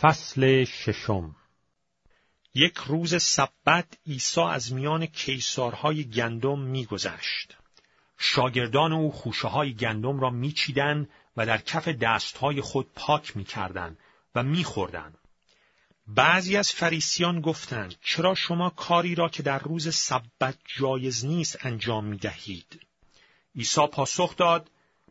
فصل ششم یک روز سبت عیسی از میان کیسارهای گندم میگذشت. شاگردان او خوشه های گندم را میچیدند و در کف دستهای خود پاک می‌کردند و میخوردند. بعضی از فریسیان گفتند چرا شما کاری را که در روز سبت جایز نیست انجام می دهید؟ عیسی پاسخ داد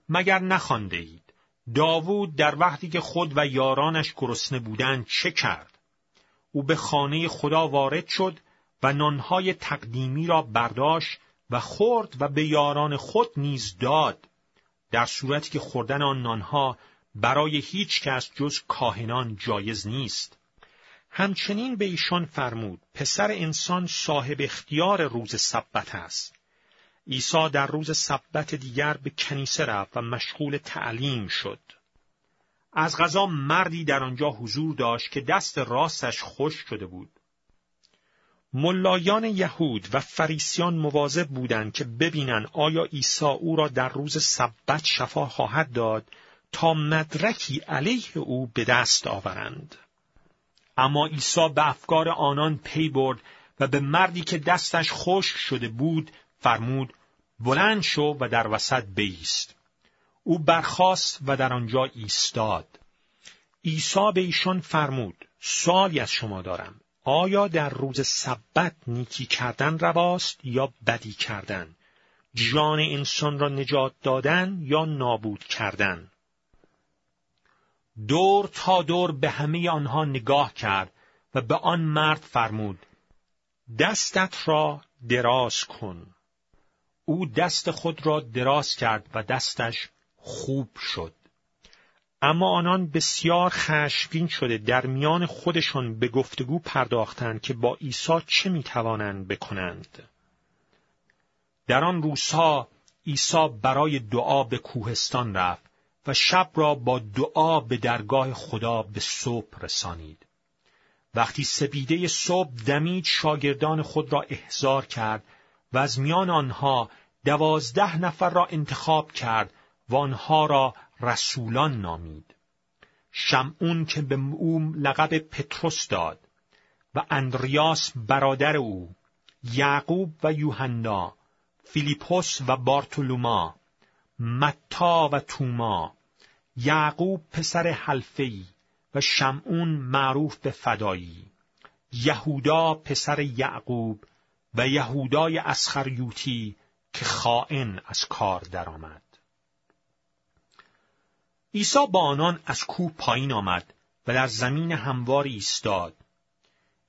مگر نخوانده اید داوود در وقتی که خود و یارانش گرسنه بودند چه کرد؟ او به خانه خدا وارد شد و نانهای تقدیمی را برداشت و خورد و به یاران خود نیز داد در صورتی که خوردن آن نانها برای هیچ کس جز کاهنان جایز نیست همچنین به ایشان فرمود پسر انسان صاحب اختیار روز سبت است عیسی در روز سبت دیگر به کنیسه رفت و مشغول تعلیم شد. از غذا مردی در آنجا حضور داشت که دست راستش خوش شده بود. ملایان یهود و فریسیان مواظب بودند که ببینند آیا عیسی او را در روز سبت شفا خواهد داد تا مدرکی علیه او به دست آورند. اما عیسی به افکار آنان پی برد و به مردی که دستش خشک شده بود فرمود بلند شو و در وسط بیست. او برخاست و در آنجا ایستاد. عیسی به ایشان فرمود سالی از شما دارم آیا در روز سبت نیکی کردن رواست یا بدی کردن جان انسان را نجات دادن یا نابود کردن دور تا دور به همه آنها نگاه کرد و به آن مرد فرمود دستت را دراز کن او دست خود را دراز کرد و دستش خوب شد. اما آنان بسیار خشمگین شده در میان خودشان به گفتگو پرداختند که با عیسی چه می‌توانند بکنند. در آن روزها عیسی برای دعا به کوهستان رفت و شب را با دعا به درگاه خدا به صبح رسانید. وقتی سپیده صبح دمید شاگردان خود را احضار کرد و از میان آنها دوازده نفر را انتخاب کرد و آنها را رسولان نامید. شمعون که به او لقب پتروس داد و اندریاس برادر او، یعقوب و یوحنا، فیلیپوس و بارتولوما، متا و توما، یعقوب پسر حلفی و شمعون معروف به فدایی، یهودا پسر یعقوب و یهودای اسخریوتی که خائن از کار درآمد. عیسی با آنان از کوه پایین آمد و در زمین همواری ایستاد.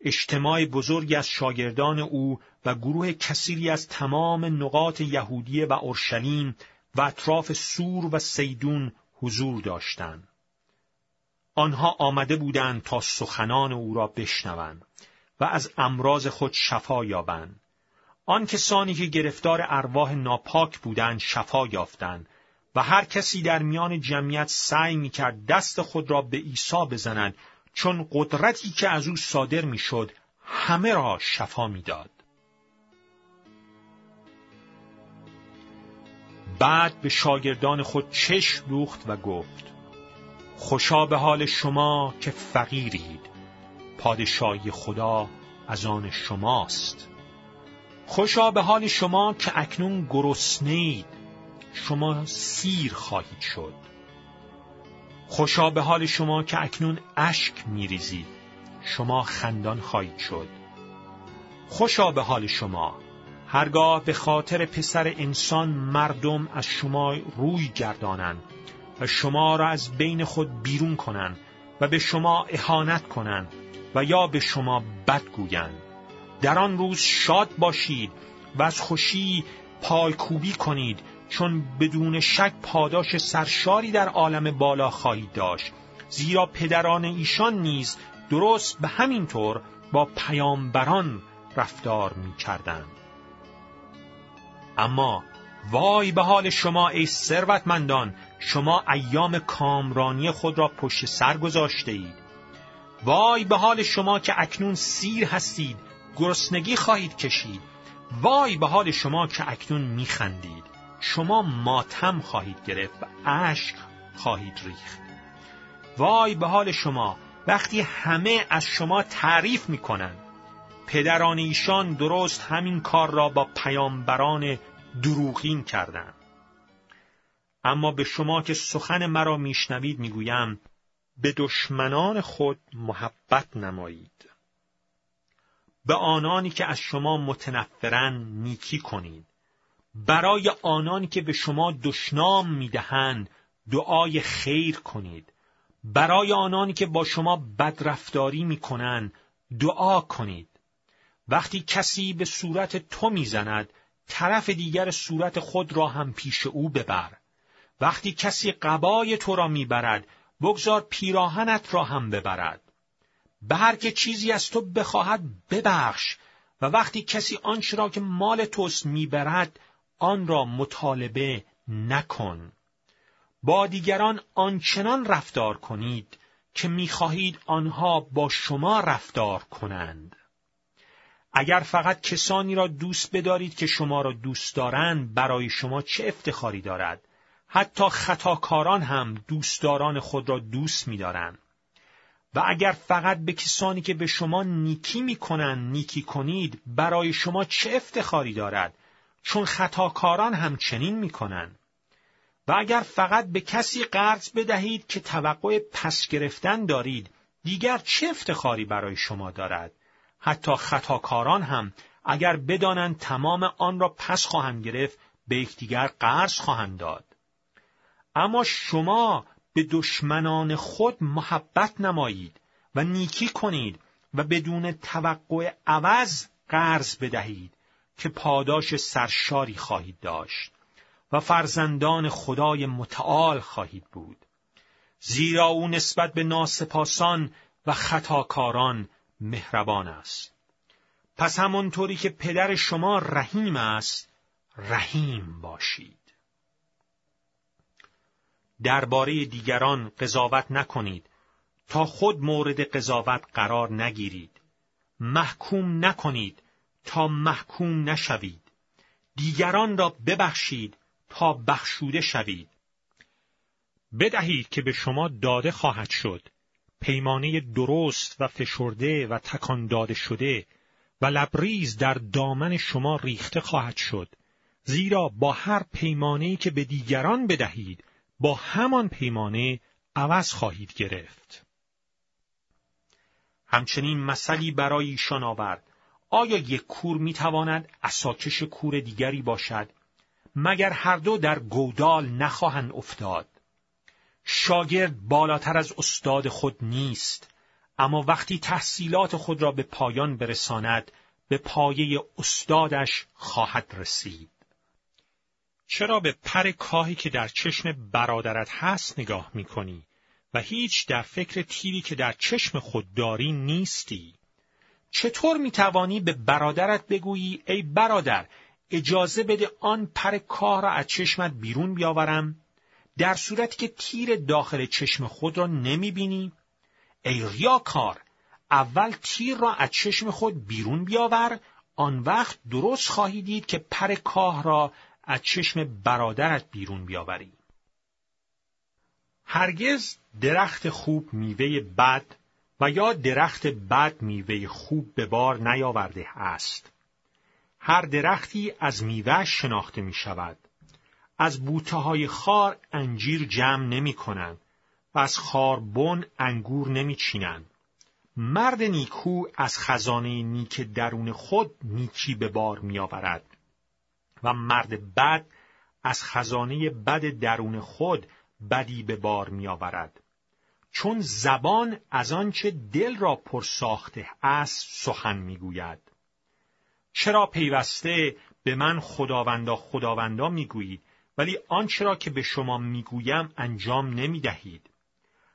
اجتماع بزرگی از شاگردان او و گروه کثیری از تمام نقاط یهودیه و اورشلیم و اطراف سور و سیدون حضور داشتند. آنها آمده بودند تا سخنان او را بشنوند و از امراض خود شفا یابند. آن کسانی که گرفتار ارواح ناپاک بودند شفا یافتند و هر کسی در میان جمعیت سعی می‌کرد دست خود را به عیسی بزند چون قدرتی که از او صادر می‌شد همه را شفا می‌داد. بعد به شاگردان خود چشم دوخت و گفت خوشا به حال شما که فقیرید پادشاهی خدا از آن شماست. خوشا به حال شما که اکنون گرسنید شما سیر خواهید شد. خوشا به حال شما که اکنون اشک میریزید. شما خندان خواهید شد. خوشا به حال شما. هرگاه به خاطر پسر انسان مردم از شما روی گردانند و شما را از بین خود بیرون کنند و به شما اهانت کنند و یا به شما بد گویند در آن روز شاد باشید و از خوشی پایکوبی کنید چون بدون شک پاداش سرشاری در عالم بالا خواهید داشت زیرا پدران ایشان نیز درست به همین طور با پیامبران رفتار می کردن. اما وای به حال شما ای ثروتمندان شما ایام کامرانی خود را پشت سر گذاشته اید وای به حال شما که اکنون سیر هستید گرسنگی خواهید کشید. وای به حال شما که اکنون میخندید. شما ماتم خواهید گرفت و اشک خواهید ریخت. وای به حال شما وقتی همه از شما تعریف می‌کنند. پدران ایشان درست همین کار را با پیامبران دروغین کردند اما به شما که سخن مرا میشنوید می‌گویم به دشمنان خود محبت نمایید. به آنانی که از شما متنفرن نیکی کنید. برای آنانی که به شما دشنام می‌دهند دعای خیر کنید. برای آنانی که با شما بدرفتاری می‌کنند دعا کنید. وقتی کسی به صورت تو می‌زند طرف دیگر صورت خود را هم پیش او ببر. وقتی کسی قبای تو را می‌برد بگذار پیراهنت را هم ببرد. به هر که چیزی از تو بخواهد ببخش. و وقتی کسی آنچه را که مال توست می‌برد آن را مطالبه نکن. با دیگران آنچنان رفتار کنید که می‌خواهید آنها با شما رفتار کنند. اگر فقط کسانی را دوست بدارید که شما را دوست دارند برای شما چه افتخاری دارد؟ حتی خطاکاران هم دوستداران خود را دوست می‌دارند. و اگر فقط به کسانی که به شما نیکی می‌کنند نیکی کنید برای شما چه افتخاری دارد؟ چون خطاکاران هم چنین می‌کنند. و اگر فقط به کسی قرض بدهید که توقع پس گرفتن دارید دیگر چه افتخاری برای شما دارد؟ حتی خطاکاران هم اگر بدانند تمام آن را پس خواهند گرفت به یکدیگر قرض خواهند داد. اما شما به دشمنان خود محبت نمایید و نیکی کنید و بدون توقع عوض قرض بدهید که پاداش سرشاری خواهید داشت و فرزندان خدای متعال خواهید بود. زیرا او نسبت به ناسپاسان و خطاکاران مهربان است. پس همانطوری که پدر شما رحیم است رحیم باشید. درباره دیگران قضاوت نکنید. تا خود مورد قضاوت قرار نگیرید. محکوم نکنید تا محکوم نشوید. دیگران را ببخشید تا بخشوده شوید. بدهید که به شما داده خواهد شد. پیمانه درست و فشرده و تکان داده شده و لبریز در دامن شما ریخته خواهد شد زیرا با هر پیمانه‌ای که به دیگران بدهید با همان پیمانه عوض خواهید گرفت. همچنین مثلی برای ایشان آورد. آیا یک کور می‌تواند اساکش کور دیگری باشد؟ مگر هر دو در گودال نخواهند افتاد. شاگرد بالاتر از استاد خود نیست، اما وقتی تحصیلات خود را به پایان برساند، به پایه استادش خواهد رسید. چرا به پر کاهی که در چشم برادرت هست نگاه می کنی و هیچ در فکر تیری که در چشم خود داری نیستی؟ چطور می توانی به برادرت بگویی ای برادر اجازه بده آن پر کاه را از چشمت بیرون بیاورم در صورتی که تیر داخل چشم خود را نمی بینی؟ ای ریاکار اول تیر را از چشم خود بیرون بیاور آن وقت درست خواهی دید که پر کاه را از چشم برادرت بیرون بیاوری. هرگز درخت خوب میوه بد و یا درخت بد میوه خوب به بار نیاورده است. هر درختی از میوه شناخته می شود. از بوته های خار انجیر جمع نمی کنند و از خاربن انگور نمی چینند. مرد نیکو از خزانه نیک درون خود نیکی به بار می آورد. و مرد بد از خزانه بد درون خود بدی به بار میآورد چون زبان از آنچه دل را پرساخته است سخن می‌گوید چرا پیوسته به من خداوندا خداوندا می‌گویید ولی آنچه را که به شما می‌گویم انجام نمی‌دهید.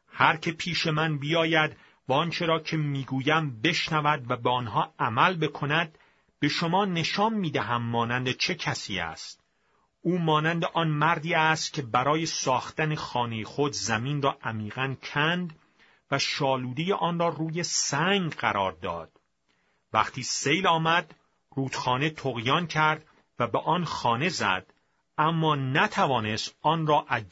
هر که پیش من بیاید و آنچه را که می‌گویم بشنود و به آنها عمل بکند به شما نشان می‌دهم مانند چه کسی است. او مانند آن مردی است که برای ساختن خانه خود زمین را عمیقا کند و شالودی آن را روی سنگ قرار داد. وقتی سیل آمد رودخانه تقیان کرد و به آن خانه زد. اما نتوانست آن را از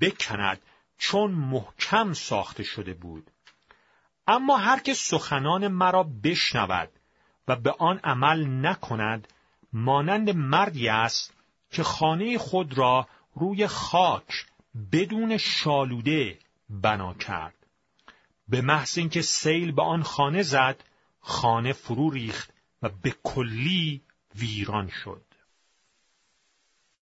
بکند چون محکم ساخته شده بود. اما هر که سخنان مرا بشنود و به آن عمل نکند مانند مردی است که خانه خود را روی خاک بدون شالوده بنا کرد. به محض اینکه سیل به آن خانه زد خانه فرو ریخت و به کلی ویران شد.